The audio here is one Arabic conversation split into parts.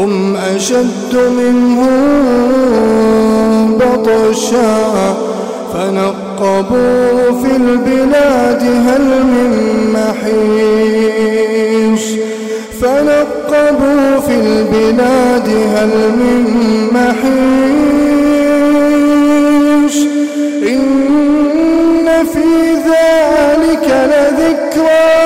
هم أشد منهم بطشا فنقبوا في البلاد هل من محيص فنقبوا في البلاد هل من محيص إن في ذلك لذكرى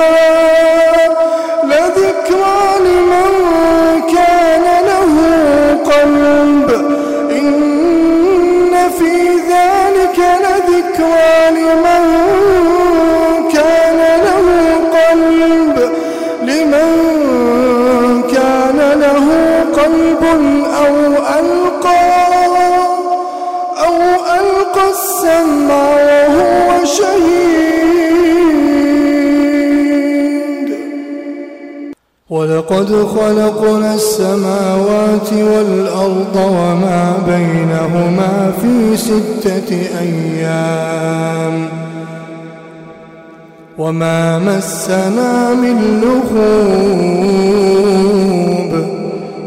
قلب أو ألقى أو ألقى السمع وهو شهيد. ولقد خلقنا السماوات والأرض وما بينهما في ستة أيام. وما مسنا من لغوب